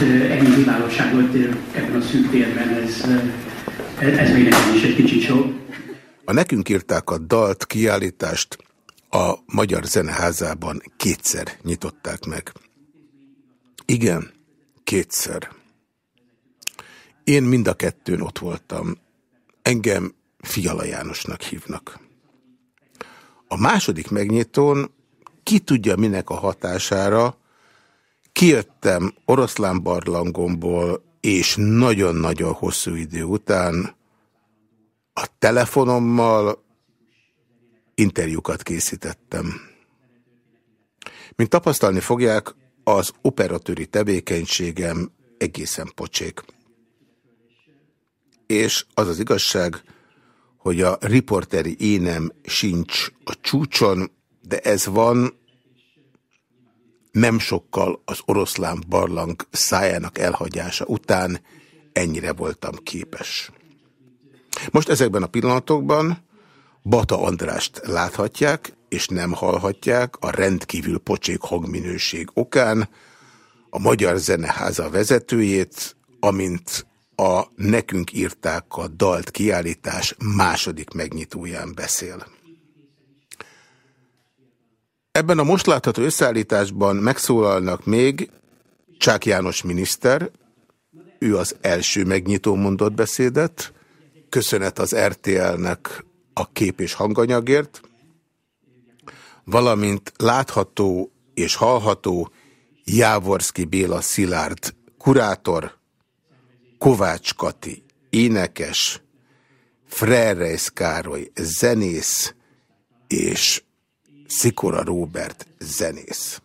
és hát ennyi kiválóságot ebben a szűk térben, ez, ez még nekem is egy kicsit sok. A nekünk írták a dalt kiállítást a Magyar Zeneházában kétszer nyitották meg. Igen, kétszer. Én mind a kettőn ott voltam. Engem Fiala Jánosnak hívnak. A második megnyitón ki tudja minek a hatására, kijöttem oroszlán barlangomból, és nagyon-nagyon hosszú idő után a telefonommal interjúkat készítettem. Mint tapasztalni fogják, az operatőri tevékenységem egészen pocsék. És az az igazság, hogy a riporteri énem sincs a csúcson, de ez van nem sokkal az oroszlán barlang szájának elhagyása után ennyire voltam képes. Most ezekben a pillanatokban Bata Andrást láthatják, és nem hallhatják a rendkívül pocsék hangminőség okán a Magyar Zeneháza vezetőjét, amint a Nekünk írták a dalt kiállítás második megnyitóján beszél. Ebben a most látható összeállításban megszólalnak még Csák János miniszter, ő az első megnyitó mondott beszédet, köszönet az RTL-nek a kép és hanganyagért, valamint látható és hallható Jávorszki Béla Szilárd, kurátor, Kovács Kati, énekes, Frerreis Károly, zenész és Szikora Róbert, zenész.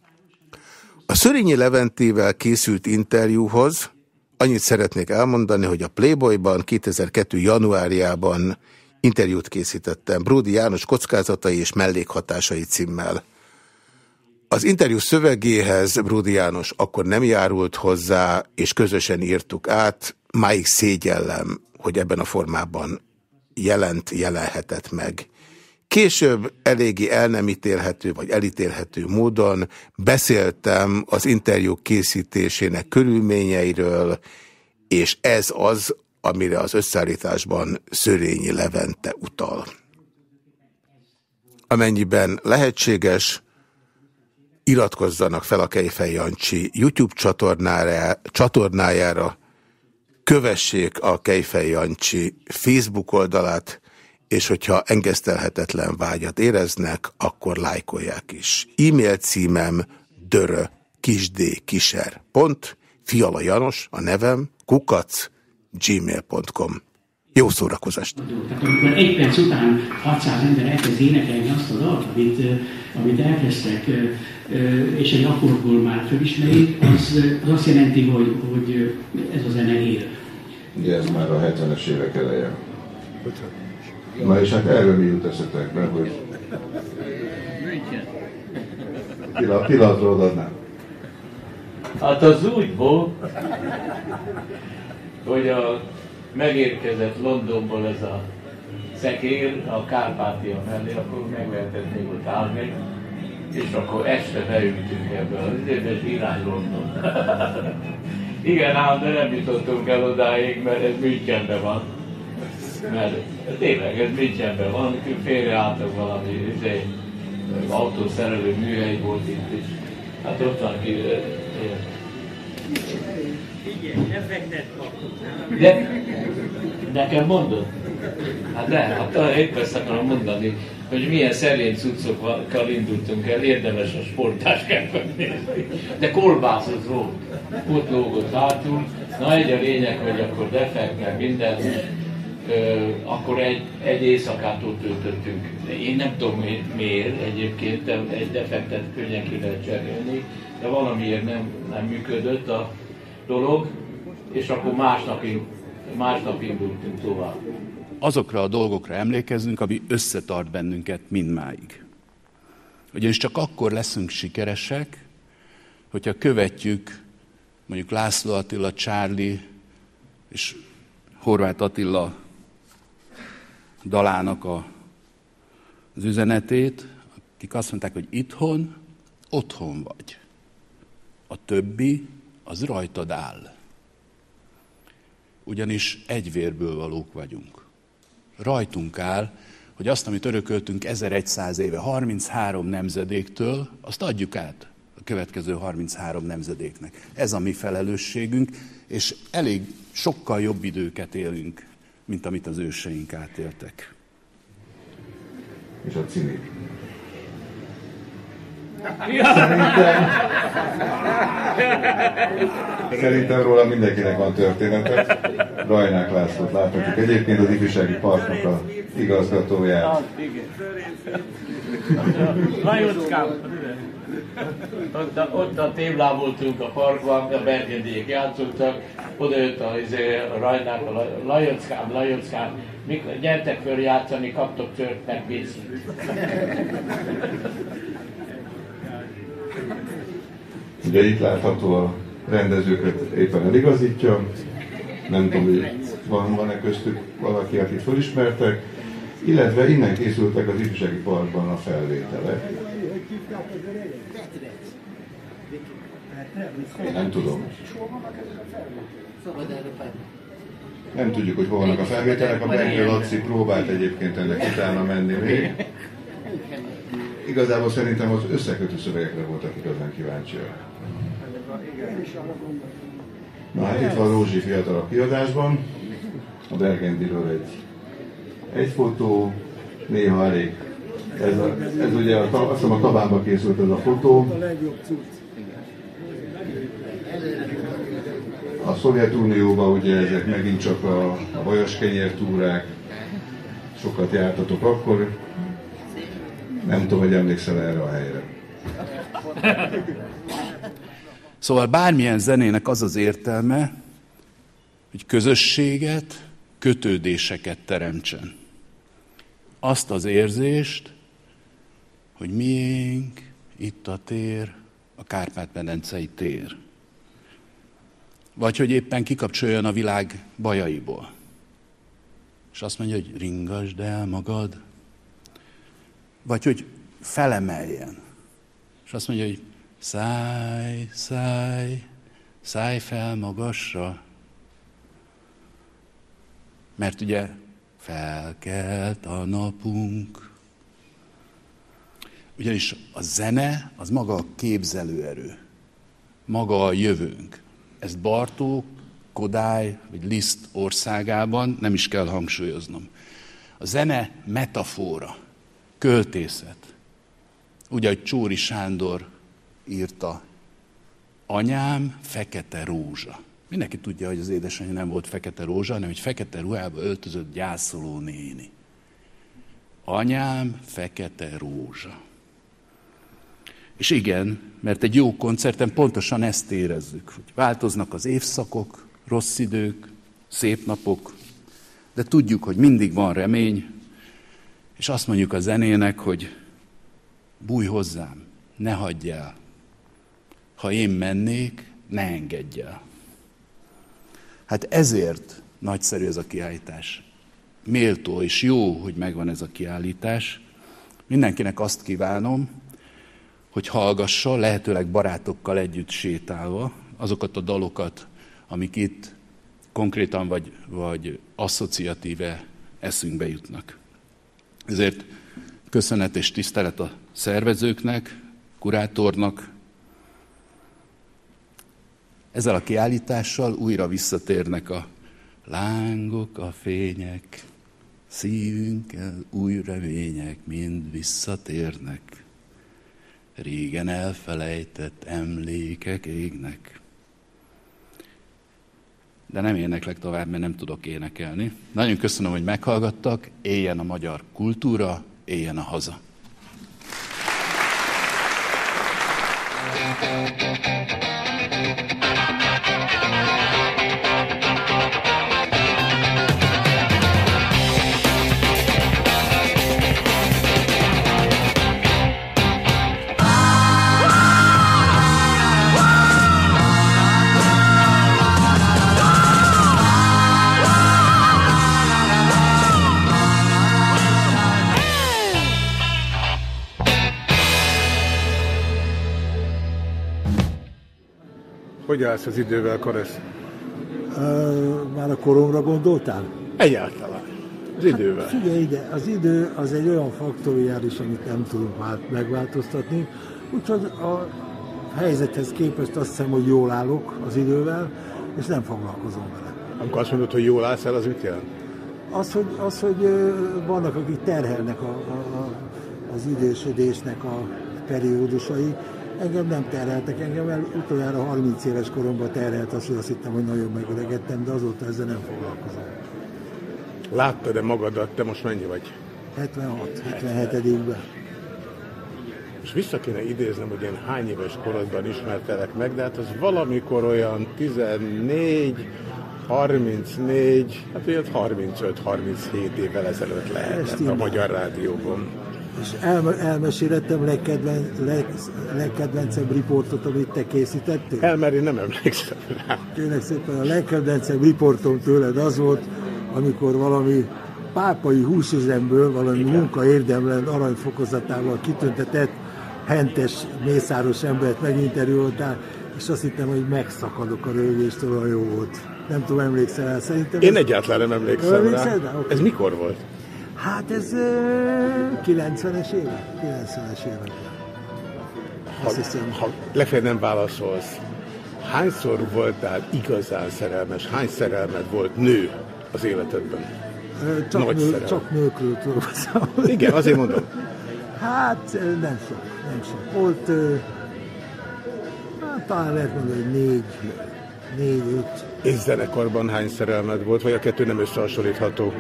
A Szörényi Leventével készült interjúhoz annyit szeretnék elmondani, hogy a Playboyban 2002. januárjában interjút készítettem Bródi János kockázatai és mellékhatásai címmel. Az interjú szövegéhez Bródi János akkor nem járult hozzá, és közösen írtuk át, máig szégyellem, hogy ebben a formában jelent, jelenhetett meg. Később eléggé el nem ítélhető, vagy elítélhető módon beszéltem az interjú készítésének körülményeiről, és ez az, amire az összeállításban Szörényi Levente utal. Amennyiben lehetséges, iratkozzanak fel a Kejfej Jancsi YouTube csatornára, csatornájára, kövessék a Kejfej Jancsi Facebook oldalát, és hogyha engesztelhetetlen vágyat éreznek, akkor lájkolják is. E-mail címem dörö kisdkiser. Pont, Fiala Janos, a nevem, kukac, gmail.com. Jó szórakozást! Tehát amikor egy perc után 600 ember elkezd énekelni azt a dalt, amit, amit elkezdtek, és egy akkordból már fölismerik, az, az azt jelenti, hogy, hogy ez a zene él. Ugye ez már a 70-es évek eleje. Na és hát erről mi jut eszetekbe, hogy pillanat, pillanatról adnám. Hát az úgy volt, hogy a, megérkezett Londonból ez a szekér a Kárpátia mellé, akkor meg lehetett még ott állni, és akkor este beültünk ebbe az időben, irány London. Igen, ám, de nem jutottunk el odáig, mert ez Münchenben van. Mert tényleg ez Münchenben van, félreálltak valami izé, autószerelő műhely volt itt is. Hát ott van ki, De nekem mondod? Hát de, hát épp ezt akarom mondani, hogy milyen szerény cuccokkal indultunk el, érdemes a sportáskákat nézni. De kolbászos volt, ott lógott hátul, na egy a lényeg, hogy akkor defekt, meg minden, akkor egy, egy éjszakát ott töltöttünk. Én nem tudom miért egyébként, de egy defektet könnyen ki lehet cserélni, de valamiért nem, nem működött a dolog, és akkor másnap, másnap indultunk tovább. Azokra a dolgokra emlékezzünk, ami összetart bennünket mindmáig. Ugyanis csak akkor leszünk sikeresek, hogyha követjük mondjuk László Attila, Csárli és Horváth Attila dalának a, az üzenetét, akik azt mondták, hogy itthon, otthon vagy. A többi az rajtad áll. Ugyanis egy vérből valók vagyunk. Rajtunk áll, hogy azt, amit örököltünk 1100 éve, 33 nemzedéktől, azt adjuk át a következő 33 nemzedéknek. Ez a mi felelősségünk, és elég sokkal jobb időket élünk, mint amit az őseink átéltek. És a cinik. Szerintem, szerintem róla mindenkinek van története. Rajnák Lászlót láthatjuk. Egyébként az ifjúsági parknak a igazgatóját. Lajockám, ott, ott a tévláboltunk a parkban, a bergendiek játszottak, oda jött a, izé, a rajnák, a Lajockám, Lajockám, mikor gyertek föl játszani, kaptok tört, meg víz. Ugye itt látható a rendezőket éppen eligazítja. Nem tudom, hogy van, van-e köztük valaki, akit felismertek. Illetve innen készültek az ifjúsági parkban a felvételek. Nem tudom. Nem tudjuk, hogy hol vannak a felvételek. A Bengő Laci próbált egyébként ennek utána menni még. Igazából szerintem az összekötő szövegekre voltak igazán kíváncsiak. Na hát itt van Rózsi fiatal kiadásban. A Bergendiről egy, egy fotó, néha elég. Ez, a, ez ugye a, azt hiszem a Tabánba készült ez a fotó. A Szovjetunióban ugye ezek megint csak a, a vajos kenyértúrák, sokat jártatok akkor, nem tudom, hogy emlékszel erre a helyre. Szóval bármilyen zenének az az értelme, hogy közösséget, kötődéseket teremtsen. Azt az érzést, hogy miénk itt a tér, a Kárpát-medencei tér. Vagy hogy éppen kikapcsoljon a világ bajaiból. És azt mondja, hogy ringasd el magad, vagy hogy felemeljen. És azt mondja, hogy szállj, szállj, szállj fel magasra. Mert ugye felkelt a napunk. Ugyanis a zene az maga a képzelőerő, maga a jövőnk. Ezt Bartók, Kodály vagy Liszt országában nem is kell hangsúlyoznom. A zene metafora költészet. Ugye, hogy Csóri Sándor írta, anyám fekete rózsa. Mindenki tudja, hogy az édesanyja nem volt fekete rózsa, hanem egy fekete ruhába öltözött gyászoló néni. Anyám fekete rózsa. És igen, mert egy jó koncerten pontosan ezt érezzük, hogy változnak az évszakok, rossz idők, szép napok, de tudjuk, hogy mindig van remény, és azt mondjuk a zenének, hogy bújj hozzám, ne hagyj el. Ha én mennék, ne engedj. Hát ezért nagyszerű ez a kiállítás. Méltó és jó, hogy megvan ez a kiállítás. Mindenkinek azt kívánom, hogy hallgassa, lehetőleg barátokkal együtt sétálva, azokat a dalokat, amik itt konkrétan vagy, vagy asszociatíve eszünkbe jutnak. Ezért köszönet és tisztelet a szervezőknek, kurátornak. Ezzel a kiállítással újra visszatérnek a lángok, a fények, szívünkkel új remények mind visszatérnek. Régen elfelejtett emlékek égnek de nem éneklek tovább, mert nem tudok énekelni. Nagyon köszönöm, hogy meghallgattak, éljen a magyar kultúra, éljen a haza. Thank you. Állsz az idővel, Karesz? Már a koromra gondoltál? Egyáltalán. Az idővel. Hát, figyelj ide, az idő az egy olyan faktoriális, amit nem tudunk vált, megváltoztatni, úgyhogy a helyzethez képest azt hiszem, hogy jól állok az idővel, és nem foglalkozom vele. Amikor azt mondod, hogy jól állsz el, az mit jelent? Az, hogy, az, hogy vannak, akik terhelnek a, a, a, az idősödésnek a periódusai, engem nem terheltek, engem el utoljára 30 éves koromban terhelt az, hogy azt hittem, hogy nagyon megöregedtem, de azóta ezzel nem foglalkozom. Láttad-e magadat, te most mennyi vagy? 76, 77 És vissza kéne idéznem, hogy én hány éves korodban ismertelek meg, de hát az valamikor olyan 14, 34, hát olyan 35-37 évvel ezelőtt lehetett a Magyar Rádióban. És el, elmeséltem legkedven, leg, legkedvencebb riportot, amit te készítettél? El, mert én nem emlékszem rá. Kérlek szépen, a legkedvencebb riportom tőled az volt, amikor valami pápai húsüzemből valami munkaérdemlen aranyfokozatával kitüntetett hentes, mészáros embert meginterjúoltál, és azt hittem, hogy megszakadok a rögéstől, a jó volt. Nem tudom, emlékszel el, szerintem... Én ez... egyáltalán nem emlékszem rá. rá? Okay. Ez mikor volt? Hát ez uh, 90-es évek. 90-es évek. Ha, ha lefelé nem válaszolsz, hányszor voltál igazán szerelmes? Hány szerelmed volt nő az életedben? Csak, Nagy nő, csak nőkről számolni. Igen, azért mondom. Hát nem sok, nem sok. Volt, hát talán lehet mondani, hogy négy, négy, öt. És zenekarban hány szerelmed volt, vagy a kettő nem összehasonlítható?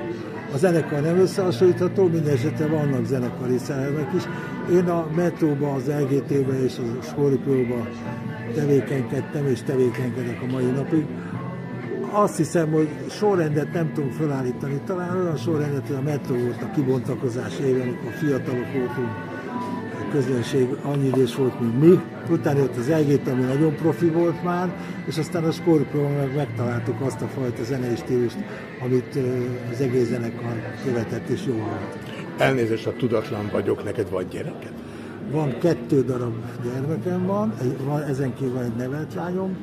A zenekar nem összehasonlítható, minden esetre vannak zenekari szerelmek is. Én a metróban, az LGT-ben és a Skorpióban tevékenykedtem, és tevékenykedek a mai napig. Azt hiszem, hogy sorrendet nem tudunk felállítani. Talán olyan sorrendet, hogy a metró volt a kibontakozás éve, amikor fiatalok voltunk, közönség annyi idős volt, mint mi. Utána jött az LGT, ami nagyon profi volt már, és aztán a Scorpion meg megtaláltuk azt a fajta zenei stílust, amit az egész zenekar követett, és jó volt. Elnézést, a tudatlan vagyok, neked van gyereked? Van kettő darab gyermekem van, van ezen kívül van egy nevelt lányom,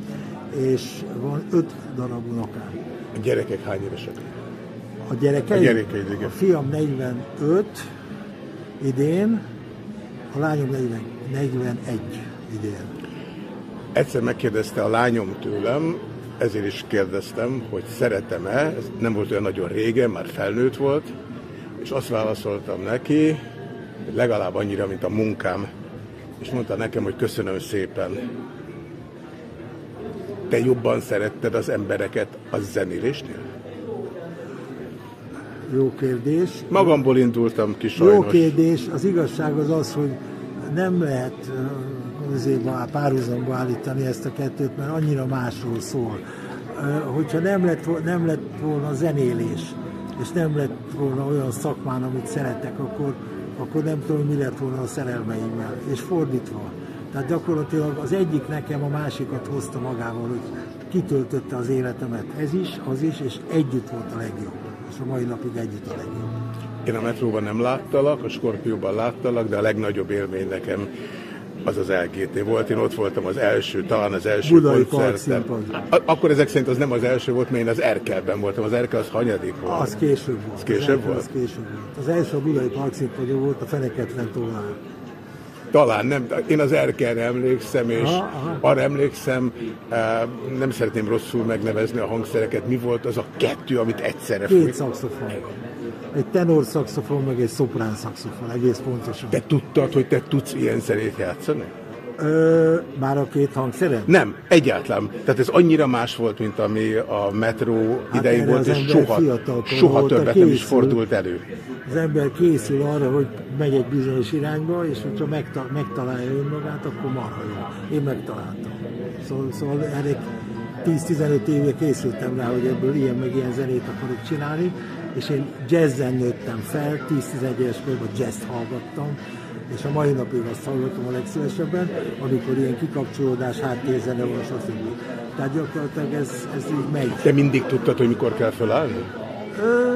és van öt darab unokám. A gyerekek hány évesek? A gyerekek? A gyerekeid, igen. A fiam 45 idén, a lányom 40, 41 idén. Egyszer megkérdezte a lányom tőlem, ezért is kérdeztem, hogy szeretem-e, ez nem volt olyan nagyon régen, már felnőtt volt, és azt válaszoltam neki, hogy legalább annyira, mint a munkám, és mondta nekem, hogy köszönöm szépen. Te jobban szeretted az embereket a zenélésnél? Jó kérdés. Magamból indultam ki sajnos. Jó kérdés. Az igazság az az, hogy nem lehet azért párhuzamba állítani ezt a kettőt, mert annyira másról szól. Hogyha nem lett, nem lett volna zenélés, és nem lett volna olyan szakmán, amit szeretek, akkor, akkor nem tudom, mi lett volna a szerelmeimmel. És fordítva. Tehát gyakorlatilag az egyik nekem a másikat hozta magával, hogy kitöltötte az életemet. Ez is, az is, és együtt volt a legjobb. És a mai napig együtt a legjobb. Én a metróban nem láttalak, a Skorpióban láttalak, de a legnagyobb élmény nekem az az LGT volt. Én ott voltam az első, talán az első Budai koncertem. Akkor ezek szerint az nem az első volt, mert én az Erkelben voltam. Az Erkel az hanyadik volt? Az később volt. Az később az volt? Az később volt. Az első a Budai Parkszínpadon volt, a Feneketlen tovább. Talán nem, én az Erkelre emlékszem, és aha, aha. arra emlékszem, nem szeretném rosszul megnevezni a hangszereket, mi volt az a kettő, amit egyszerre Két fújt? szakszofon. Egy tenor szakszofon, meg egy szoprán szakszofon, egész pontosan. Te tudtad, hogy te tudsz ilyen zenét játszani? Ö, már a két hangszeren? Nem, egyáltalán. Tehát ez annyira más volt, mint ami a metró hát idején volt, és soha, soha többet készül, nem is fordult elő. Az ember készül arra, hogy megy egy bizonyos irányba, és hogyha megta- megtalálja önmagát, akkor marha jó. Én megtaláltam. Szóval, szóval erre 10-15 éve készültem rá, hogy ebből ilyen meg ilyen zenét akarok csinálni, és én jazzen nőttem fel, 10-11 éves korban jazz hallgattam, és a mai napig azt hallgatom a legszívesebben, amikor ilyen kikapcsolódás, háttérzene van, stb. Tehát gyakorlatilag ez, ez így megy. Te mindig tudtad, hogy mikor kell felállni? Ö...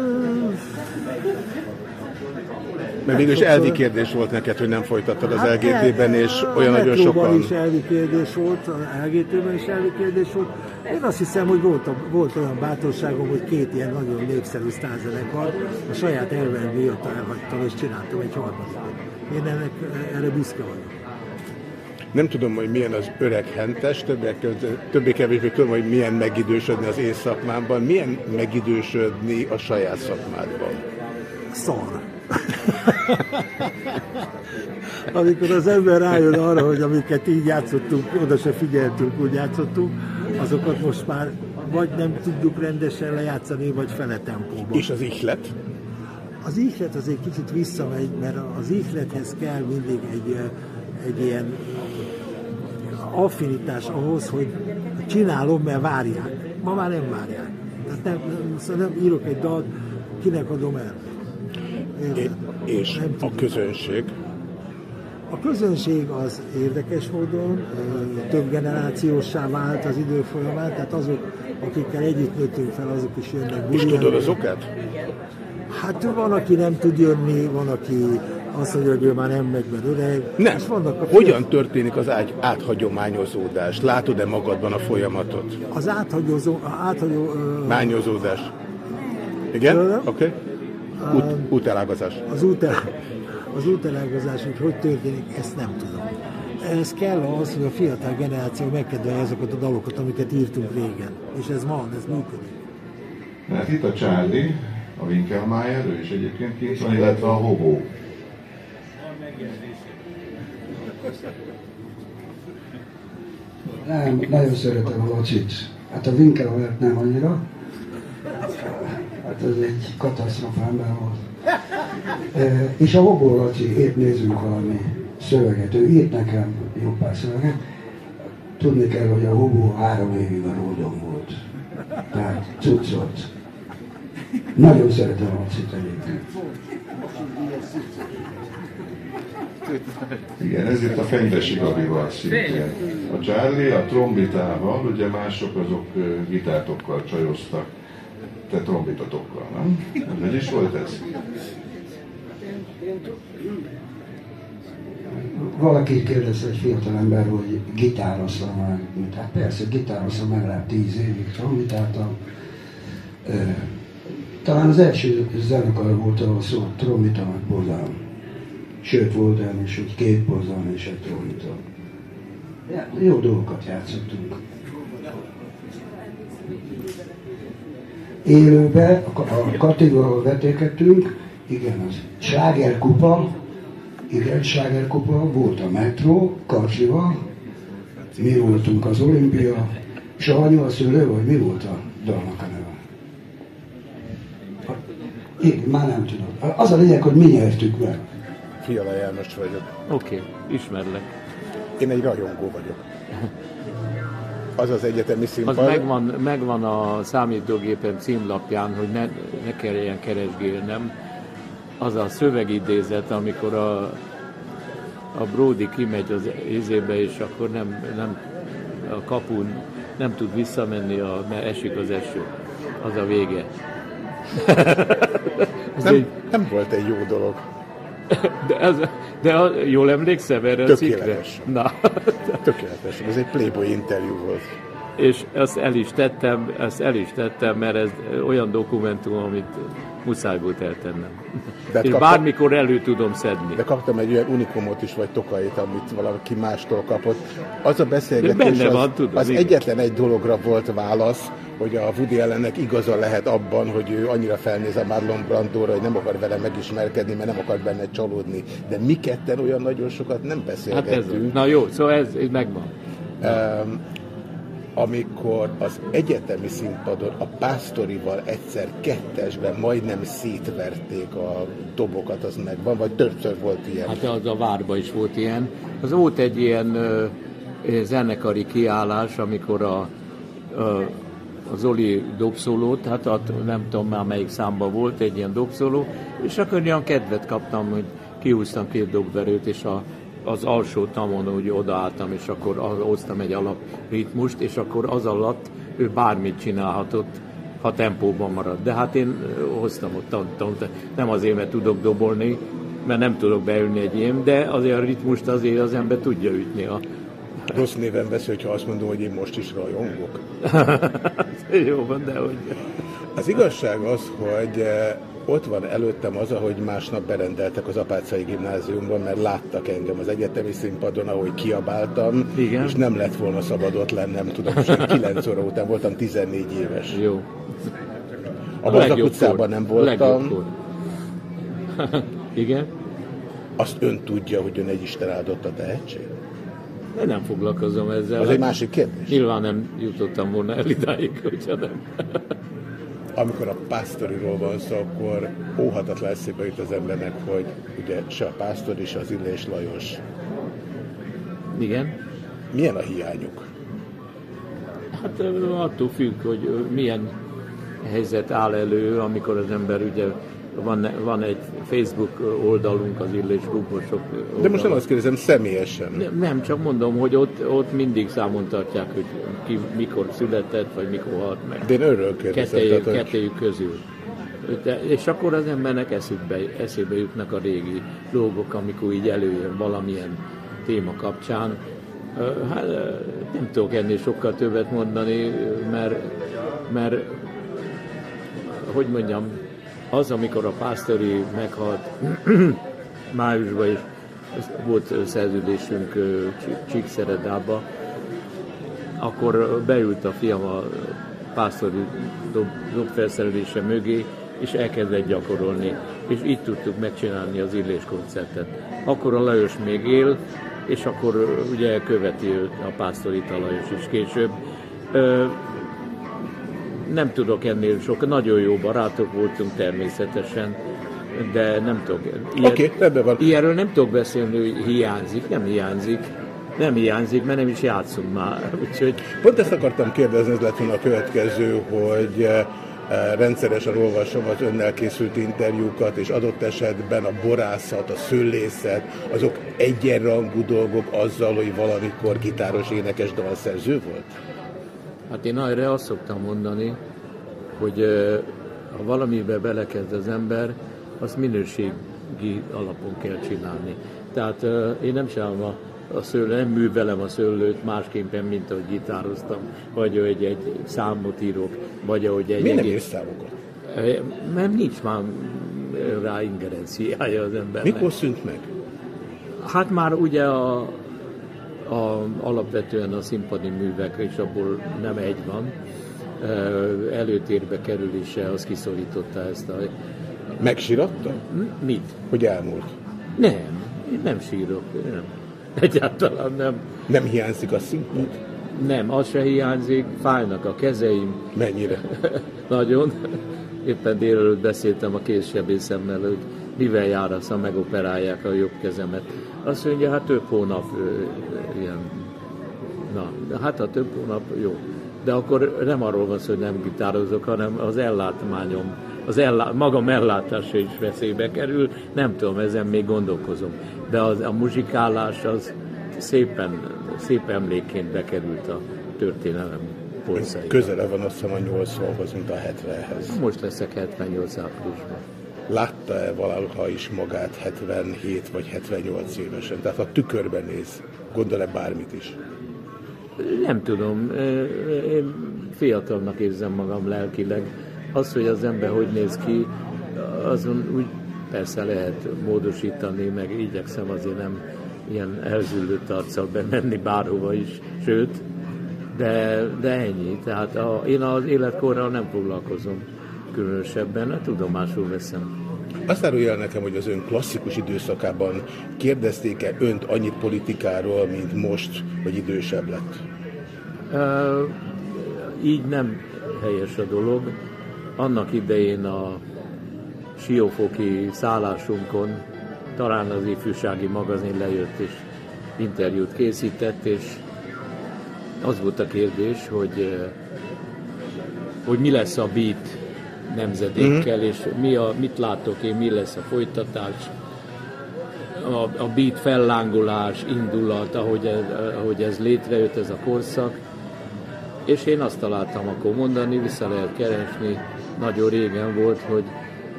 Mert végül is elvi kérdés volt neked, hogy nem folytattad az hát LGT-ben, és olyan nagyon sokan... is elvi kérdés volt, az LGT-ben is elvi kérdés volt. Én azt hiszem, hogy volt, volt olyan bátorságom, hogy két ilyen nagyon népszerű sztárzenekar a saját elven miatt elhagytam, és csináltam egy harmadikot. Én ennek, erre büszke vagyok. Nem tudom, hogy milyen az öreg hentes, többé-kevésbé tudom, hogy milyen megidősödni az én szakmámban. Milyen megidősödni a saját szakmádban? Szar. Amikor az ember rájön arra, hogy amiket így játszottunk, oda se figyeltünk, úgy játszottunk, azokat most már vagy nem tudjuk rendesen lejátszani, vagy fele tempóban. És az ihlet? Az ihlet az egy kicsit visszamegy, mert az ihlethez kell mindig egy, egy ilyen affinitás ahhoz, hogy csinálom, mert várják. Ma már nem várják. Tehát nem, nem, szóval nem írok egy dalt, kinek adom el. És a közönség? A közönség az érdekes módon több generációsá vált az idő folyamán, tehát azok, akikkel együtt nőttünk fel, azok is jönnek. És tudod az okát? Hát van, aki nem tud jönni, van, aki azt mondja, hogy ő már nem megy, mert öreg. Nem. Vannak a Hogyan történik az ágy, áthagyományozódás? Látod-e magadban a folyamatot? Az áthagyozó, áthagyó... Uh... Mányozódás. Igen? Oké. Okay. Út, útelágazás. Az, útel, az útelágazás, hogy hogy történik, ezt nem tudom. Ez kell az, hogy a fiatal generáció megkedvelje azokat a dalokat, amiket írtunk régen. És ez van, ez működik. Mert itt a Charlie, a Winkelmeyer, ő is egyébként kint van, illetve a Hobó. Nem, nagyon szeretem a Lacsit. Hát a Winkelmeyert nem annyira. Hát ez egy katasztrofa ember volt. E, és a Hobó Laci, épp nézzünk valami szöveget. Ő írt nekem jó pár szöveget. Tudni kell, hogy a Hobó három évig a ródon volt. Tehát cuccot. Nagyon szeretem a Lacit egyébként. Igen, ezért a Fenyvesi Gabival szintén. A Charlie a trombitával, ugye mások azok gitártokkal csajoztak, te trombitatokkal, nem? Ez is volt ez? Valaki kérdezte egy fiatal ember, hogy gitároztam már. Hát persze, gitároztam meg rá tíz évig, trombitáltam. Talán az első zenekar volt, ahol szó trombita meg bozám sőt volt el is, hogy két pozan és egy trombita. Jó dolgokat játszottunk. Élőbe, a kategóriával vetékedtünk, igen, az slágerkupa, igen, slágerkupa, volt a metró, Karcsival, mi voltunk az olimpia, Savanyú a szülő, vagy mi volt a dalnak a neve? Igen, már nem tudom. Az a lényeg, hogy mi nyertük meg. Fiala János vagyok. Oké, okay, ismerlek. Én egy rajongó vagyok. Az az egyetemi színpad. Az megvan, megvan a számítógépen címlapján, hogy ne, ne kelljen keresgélnem. Az a szövegidézet, amikor a, a Brody kimegy az izébe, és akkor nem, nem a kapun nem tud visszamenni, a, mert esik az eső. Az a vége. nem, egy... nem volt egy jó dolog. De, ez, de jól emlékszem erre a Na. Tökéletes. Ez egy Playboy interjú volt. És ezt el is tettem, ezt el is tettem, mert ez olyan dokumentum, amit muszáj volt eltennem. De és kaptam, bármikor elő tudom szedni. De kaptam egy olyan unikumot is, vagy tokait, amit valaki mástól kapott. Az a beszélgetés, benne az, van, tudom, az egyetlen egy dologra volt válasz, hogy a Woody ellennek igaza lehet abban, hogy ő annyira felnéz a Marlon Brandóra, hogy nem akar vele megismerkedni, mert nem akar benne csalódni. De mi ketten olyan nagyon sokat nem beszélgetünk. Hát ez, na jó, szóval ez, ez megvan. Um, amikor az egyetemi színpadon a pásztorival egyszer kettesben majdnem szétverték a dobokat, az megvan, vagy többször volt ilyen? Hát az a várba is volt ilyen. Az volt egy ilyen ö, zenekari kiállás, amikor a, a az Oli dobszólót, hát nem tudom már melyik számban volt egy ilyen dobszóló, és akkor olyan kedvet kaptam, hogy kihúztam két dobverőt, és a, az alsó tamon úgy odaálltam, és akkor hoztam egy alapritmust, és akkor az alatt ő bármit csinálhatott, ha tempóban marad. De hát én hoztam ott, tanult, nem azért, mert tudok dobolni, mert nem tudok beülni egy ilyen, de azért a ritmust azért az ember tudja ütni. A... Rossz néven beszél, hogyha azt mondom, hogy én most is rajongok. Jó van, de hogy... Az igazság az, hogy eh, ott van előttem az, ahogy másnap berendeltek az Apácai Gimnáziumban, mert láttak engem az egyetemi színpadon, ahogy kiabáltam, Igen. és nem lett volna szabad ott lennem, tudom, most én 9 óra után voltam 14 éves. Jó. A Bazak legjobb utcában nem A voltam. Igen? Azt ön tudja, hogy ön egy Isten áldott a tehetség? De nem foglalkozom ezzel. Az egy másik kérdés. Nyilván nem jutottam volna el idáig, hogyha nem. Amikor a pásztoriról van szó, akkor óhatatlan eszébe jut az embernek, hogy ugye se a pásztor, se az Illés Lajos. Igen? Milyen a hiányuk? Hát attól függ, hogy milyen helyzet áll elő, amikor az ember ugye van, van egy Facebook oldalunk, az Illés Klubosok De most nem azt kérdezem, személyesen. Nem, nem, csak mondom, hogy ott, ott mindig számon tartják, hogy ki mikor született, vagy mikor halt meg. De én örül kérdezem. Kettejük közül. De, és akkor az embernek eszébe, eszébe jutnak a régi dolgok, amikor így előjön valamilyen téma kapcsán. Hát nem tudok ennél sokkal többet mondani, mert, mert hogy mondjam, az, amikor a pásztori meghalt májusban, és volt szerződésünk Csíkszeredába, akkor beült a fiam a pásztori dob, dobfelszerelése mögé, és elkezdett gyakorolni. És így tudtuk megcsinálni az illés. Akkor a Lajos még él, és akkor ugye követi őt a pásztorit a Lajos is később. Nem tudok ennél sok, nagyon jó barátok voltunk természetesen, de nem tudok. Oké, rendben van. Ilyenről nem tudok beszélni, hogy hiányzik, nem hiányzik. Nem hiányzik, mert nem is játszunk már. Úgyhogy Pont ezt akartam kérdezni, ez lett volna a következő, hogy eh, eh, rendszeresen olvasom az önnel készült interjúkat, és adott esetben a borászat, a szőlészet, azok egyenrangú dolgok azzal, hogy valamikor gitáros, énekes, dalszerző volt? Hát én erre azt szoktam mondani, hogy ha valamibe belekezd az ember, azt minőségi alapon kell csinálni. Tehát én nem csinálom a, a szőlő, nem művelem a szőlőt másképpen, mint ahogy gitároztam, vagy hogy egy számot írok, vagy ahogy egy... Miért nem írsz számokat? Mert nincs már rá ingerenciája az embernek. Mikor szűnt meg? Hát már ugye a, a, alapvetően a színpadi művek, és abból nem egy van, előtérbe kerülése, az kiszorította ezt a... Megsiratta? Mit? Hogy elmúlt? Nem, én nem sírok, nem. Egyáltalán nem. Nem hiányzik a színpad? Nem, az se hiányzik, fájnak a kezeim, Mennyire? nagyon. Éppen délelőtt beszéltem a kézsebészemmel, hogy mivel jár az, ha megoperálják a jobb kezemet. Azt mondja, hát több hónap ilyen. Na, hát a több hónap jó. De akkor nem arról van szó, hogy nem gitározok, hanem az ellátmányom, az ellá, magam ellátása is veszélybe kerül. Nem tudom, ezen még gondolkozom. De az, a muzsikálás az szépen, szép emlékként bekerült a történelem polcaiba. Közele van azt hiszem a 80-hoz, mint a 70-hez. Most leszek 78 áprilisban. Látta-e valaha is magát 77 vagy 78 évesen? Tehát ha tükörben néz, gondol-e bármit is? Nem tudom, én fiatalnak érzem magam lelkileg. Az, hogy az ember hogy néz ki, azon úgy persze lehet módosítani, meg igyekszem azért nem ilyen elzüllött arccal bemenni bárhova is, sőt, de, de ennyi. Tehát a, én az életkorral nem foglalkozom különösebben, a tudomásul veszem. Azt árulja el nekem, hogy az ön klasszikus időszakában kérdezték-e önt annyit politikáról, mint most, hogy idősebb lett? Ö, így nem helyes a dolog. Annak idején a siófoki szállásunkon talán az ifjúsági magazin lejött és interjút készített, és az volt a kérdés, hogy, hogy mi lesz a beat nemzedékkel, és mi a, mit látok én, mi lesz a folytatás, a, a beat fellángolás, indulat, ahogy ez, ahogy ez létrejött, ez a korszak. És én azt találtam akkor mondani, vissza lehet keresni, nagyon régen volt, hogy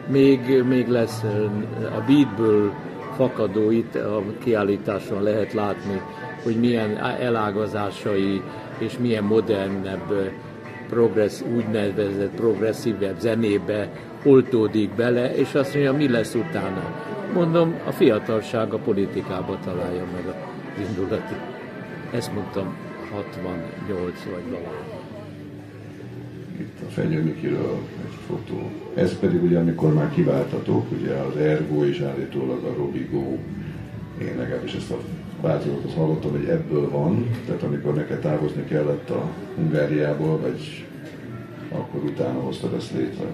még, még lesz a beatből fakadó itt a kiállításon lehet látni, hogy milyen elágazásai és milyen modernebb progressz, úgynevezett progresszívebb zenébe oltódik bele, és azt mondja, mi lesz utána. Mondom, a fiatalság a politikába találja meg az indulatit. Ezt mondtam 68 vagy valami. Itt a Fenyő Mikiről egy fotó. Ez pedig ugye, amikor már kiváltatok, ugye az Ergo és állítólag a Robigo, én legalábbis ezt a változatot hallottam, hogy ebből van, tehát amikor neked távozni kellett a Hungáriából, vagy akkor utána hoztad ezt létre.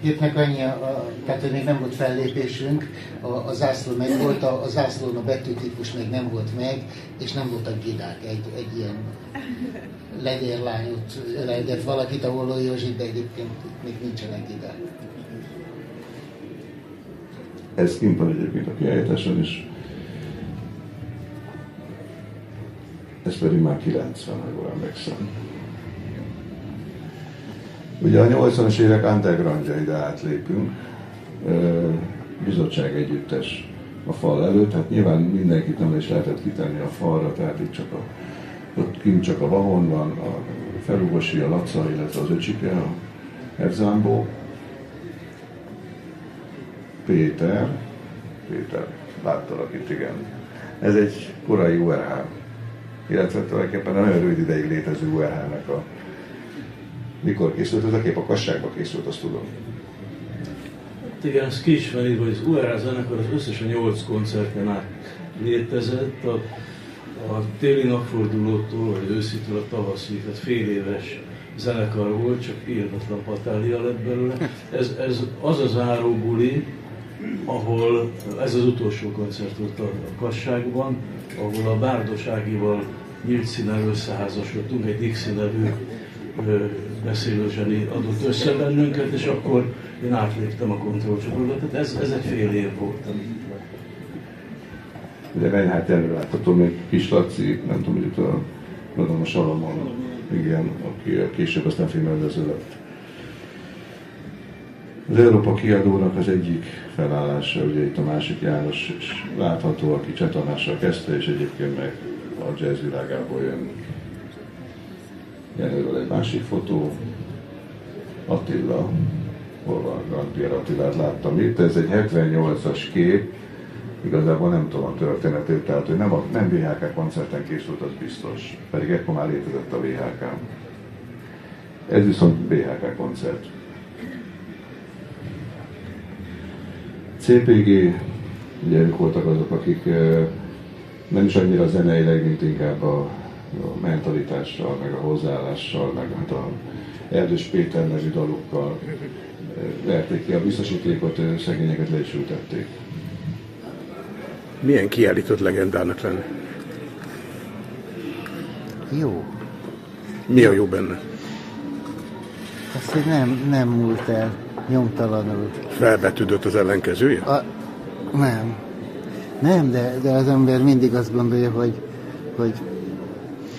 Itt annyi, a, tehát hogy még nem volt fellépésünk, a, a zászló meg volt, a, a zászlón a betűtípus még nem volt meg, és nem voltak gidák. Egy, egy ilyen levérlányot ölelget valakit, a Holló Józsi, de egyébként még nincsenek gidák. Ez kint van egyébként a kiállításon is. Ez pedig már 90, ha jól emlékszem. Ugye a 80-as évek undergroundja ide átlépünk, bizottság együttes a fal előtt, hát nyilván mindenkit nem is lehetett kitenni a falra, tehát itt csak a, ott kint csak a Vahon van, a Felugosi, a Laca, illetve az Öcsike, a Erzámbó, Péter, Péter, láttalak itt, igen. Ez egy korai URH, illetve tulajdonképpen nagyon rövid ideig létező URH-nek a mikor készült ez a kép? A kasságba készült, azt tudom. Hát igen, ez ki is van írva, hogy az URA zenekar az összesen 8 koncerten át létezett. A, a téli napfordulótól, vagy őszitől a tavaszig, tehát fél éves zenekar volt, csak írdatlan patália lett belőle. Ez, ez az az buli, ahol ez az utolsó koncert volt a, Kasságban, ahol a Bárdos Ágival nyílt színen összeházasodtunk, egy Dixie nevű beszélő zseni adott össze bennünket, és akkor én átléptem a kontrollcsoportot. Tehát ez, ez egy fél év volt. Ugye Reinhardt előre látható, még Kis Laci, nem tudom, hogy a, mondom, a Salamon, igen, aki később aztán filmrendező lett. Az Európa kiadónak az egyik felállása, ugye itt a másik János, és látható, aki csatanással kezdte, és egyébként meg a jazz világából jön Erről egy másik fotó. Attila, hol van Grand Pierre Attilát láttam itt, ez egy 78-as kép, igazából nem tudom a történetét, tehát hogy nem, a, nem VHK koncerten készült, az biztos, pedig ekkor már létezett a VHK. Ez viszont VHK koncert. CPG, ugye ők voltak azok, akik nem is annyira zeneileg, mint inkább a a mentalitással, meg a hozzáállással, meg hát a Erdős Péter nevű dalukkal verték ki a biztosítékot, szegényeket le is ültették. Milyen kiállított legendának lenni? Jó. Mi a jó benne? Azt, hogy nem, nem múlt el nyomtalanul. Felvetődött az ellenkezője? A, nem. Nem, de, de az ember mindig azt gondolja, hogy, hogy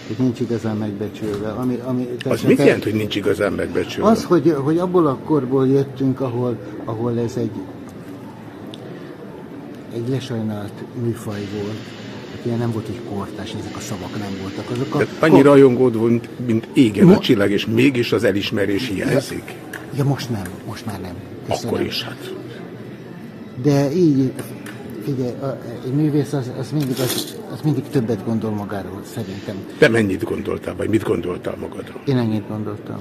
hogy nincs igazán megbecsülve. Ami, ami, az mit jelent, hogy nincs igazán megbecsülve? Az, hogy, hogy abból a korból jöttünk, ahol, ahol ez egy, egy lesajnált műfaj volt, ilyen nem volt egy kortás, ezek a szavak nem voltak. Azok a, De annyi rajongód volt, mint égen a csillag, és mégis az elismerés hiányzik. Ja, ja most nem, most már nem. Köszönöm. Akkor is hát. De így figyelj, a, egy művész az, az, mindig, az, az mindig többet gondol magáról, szerintem. Te mennyit gondoltál, vagy mit gondoltál magadról? Én ennyit gondoltam.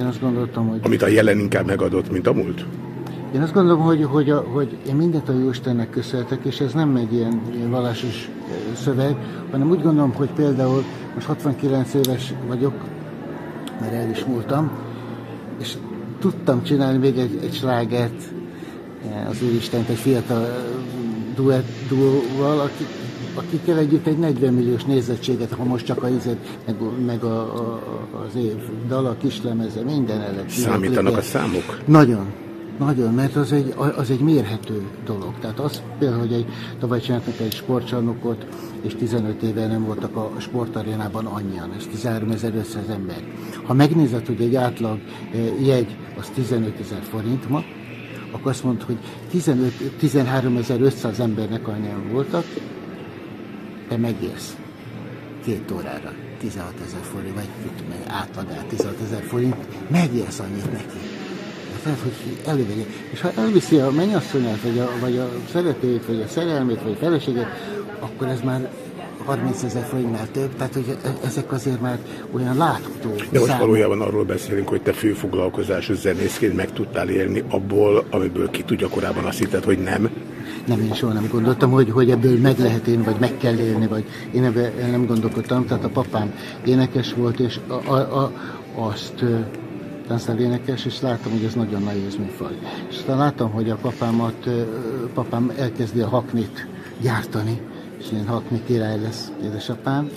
Én azt gondoltam, hogy... Amit a jelen inkább megadott, mint a múlt? Én azt gondolom, hogy, hogy, a, hogy én mindent a Jóistennek köszönhetek, és ez nem egy ilyen, ilyen vallásos szöveg, hanem úgy gondolom, hogy például most 69 éves vagyok, mert el is múltam, és tudtam csinálni még egy, egy slágert, az Úristent egy fiatal duett, duóval, akik, akikkel együtt egy 40 milliós nézettséget, ha most csak a izet, meg, meg a, a, az év dal, a kislemeze, minden elett. Számítanak a számok? Nagyon. Nagyon, mert az egy, az egy mérhető dolog. Tehát az például, hogy egy, tavaly csináltak egy sportcsarnokot, és 15 éve nem voltak a sportarénában annyian, ez 13.500 ember. Ha megnézed, hogy egy átlag eh, jegy az 15 ezer forint ma, akkor azt mondta, hogy 13.500 embernek anyám voltak, te megérsz két órára 16 ezer forint, vagy átlag 16 ezer forint, megérsz annyit neki. Tehát, hogy elővegye. És ha elviszi a mennyasszonyát, vagy a, vagy a szeretőjét, vagy a szerelmét, vagy a feleséget, akkor ez már 30 ezer forintnál több, tehát hogy e- ezek azért már olyan látható De most valójában arról beszélünk, hogy te főfoglalkozású zenészként meg tudtál élni abból, amiből ki tudja korábban azt hitted, hogy nem? Nem, én soha nem gondoltam, hogy, hogy ebből meg lehet élni, vagy meg kell élni, vagy én ebben nem gondolkodtam. Tehát a papám énekes volt, és a, a, a, azt táncál énekes, és láttam, hogy ez nagyon nehéz műfaj. És aztán láttam, hogy a papámat, papám elkezdi a haknit gyártani, és ilyen hakni király lesz édesapám.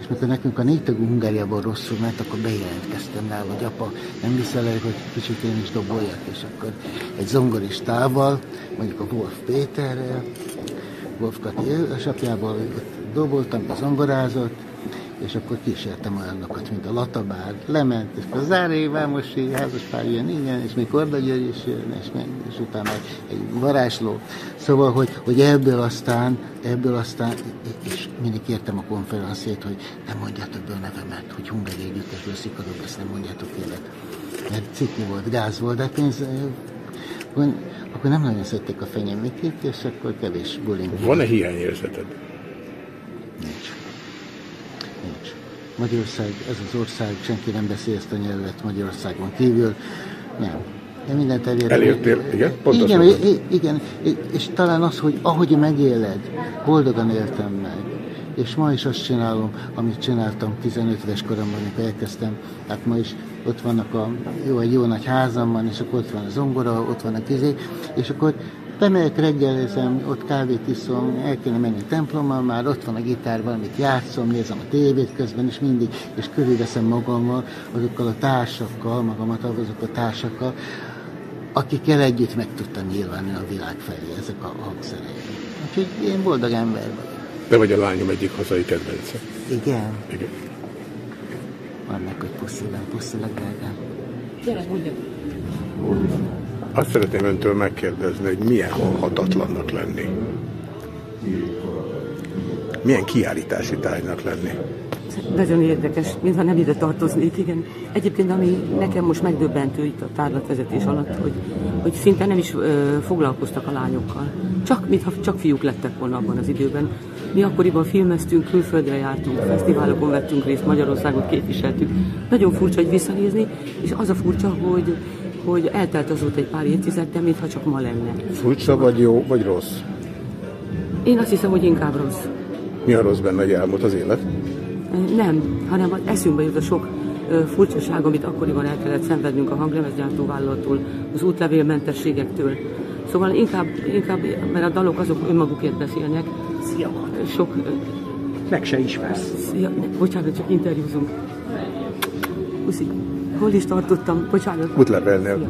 És mikor nekünk a négy tagú Hungáriában rosszul ment, akkor bejelentkeztem rá, hogy apa, nem viszel el, hogy kicsit én is doboljak, és akkor egy zongoristával, mondjuk a Wolf Péterrel, Wolf Kati édesapjával doboltam, zongorázott, és akkor kísértem olyanokat, mint a Latabár, lement, és a Záré Vámosi házaspár jön, igen, és még Korda György is jön, és, még, és utána egy, varázsló. Szóval, hogy, hogy ebből aztán, ebből aztán, és mindig kértem a konferenciét, hogy nem mondjátok be a nevemet, hogy Hungary együttesből szikadok, ezt nem mondjátok élet. Mert cikli volt, gáz volt, de pénz, akkor, akkor nem nagyon szedték a fenyemikét, és akkor kevés bullying. Van-e hiányérzeted? Magyarország, ez az ország, senki nem beszél ezt a nyelvet Magyarországon kívül. Nem. Én mindent elértem. Elértél, igen? Pont igen, igen, és talán az, hogy ahogy megéled, boldogan éltem meg. És ma is azt csinálom, amit csináltam 15 éves koromban, amikor elkezdtem. Hát ma is ott vannak a jó, egy jó nagy házam van, és akkor ott van a zongora, ott van a kizé, és akkor Bemegyek reggelizem, ott kávét iszom, el kéne menni a templommal, már ott van a gitár, valamit játszom, nézem a tévét közben, és mindig, és körülveszem magammal azokkal a társakkal, magamat azok a társakkal, akikkel együtt meg tudtam nyilvánulni a világ felé, ezek a hangszerek. Úgyhogy én boldog ember vagyok. Te vagy a lányom egyik hazai kedvence. Igen? Igen. Van meg, hogy puszilem, puszilek, drágám. Gyere, mondjam. Azt szeretném öntől megkérdezni, hogy milyen halhatatlannak lenni? Milyen kiállítási tárgynak lenni? Nagyon érdekes, mintha nem ide tartoznék, igen. Egyébként, ami nekem most megdöbbentő itt a tárlatvezetés alatt, hogy, hogy szinte nem is ö, foglalkoztak a lányokkal. Csak, mintha csak fiúk lettek volna abban az időben. Mi akkoriban filmeztünk, külföldre jártunk, fesztiválokon vettünk részt, Magyarországot képviseltük. Nagyon furcsa, hogy visszanézni, és az a furcsa, hogy hogy eltelt azóta egy pár évtized, de mintha csak ma lenne. Furcsa vagy jó, vagy rossz? Én azt hiszem, hogy inkább rossz. Mi a rossz benne, hogy elmúlt az élet? Nem, hanem az eszünkbe jut a sok furcsaság, amit akkoriban el kellett szenvednünk a hanglemezgyártó vállalattól, az útlevélmentességektől. Szóval inkább, inkább, mert a dalok azok önmagukért beszélnek. Szia, Sok... Meg se ismersz. Szia, bocsánat, csak interjúzunk. Puszi hol is tartottam, bocsánat. Útlevelnél.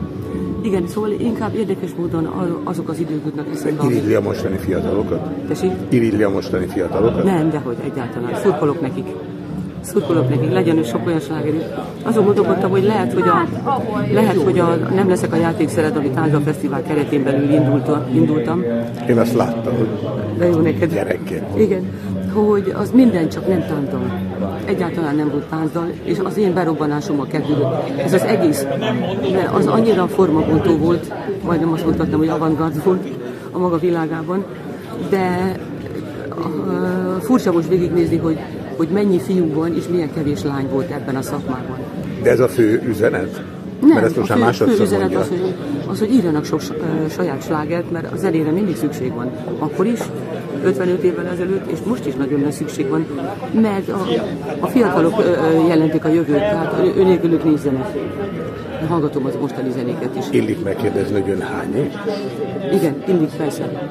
Igen, szóval inkább érdekes módon azok az idők jutnak eszembe. Iridli a mostani fiatalokat? Tessék? Iridli a mostani fiatalokat? Nem, dehogy egyáltalán. Szurkolok nekik. Szurkolok nekik, legyen is sok olyan slágerű. Azon gondolkodtam, hogy lehet, hogy, a, lehet, hogy a, nem leszek a játékszered, amit Tárza Fesztivál keretén belül indultam. indultam. Én azt láttam, hogy De jó neked. Gyerekként. Igen, hogy az minden csak nem táncdal. Egyáltalán nem volt táncdal, és az én berobbanásommal kezdődött. Ez az egész, mert az annyira formabontó volt, majdnem azt mondhatnám, hogy avantgard volt a maga világában, de uh, furcsa most végignézni, hogy, hogy mennyi fiú van, és milyen kevés lány volt ebben a szakmában. De ez a fő üzenet? Nem, mert ezt most a fő, fő üzenet az hogy, az, hogy írjanak sok saját slágert, mert az elére mindig szükség van. Akkor is, 55 évvel ezelőtt, és most is nagyon nagy szükség van, mert a, a fiatalok jelentik a jövőt, tehát önélkülük nincs zene. Hallgatom az mostani zenéket is. Illik megkérdezni, hogy ön hány Igen, illik persze.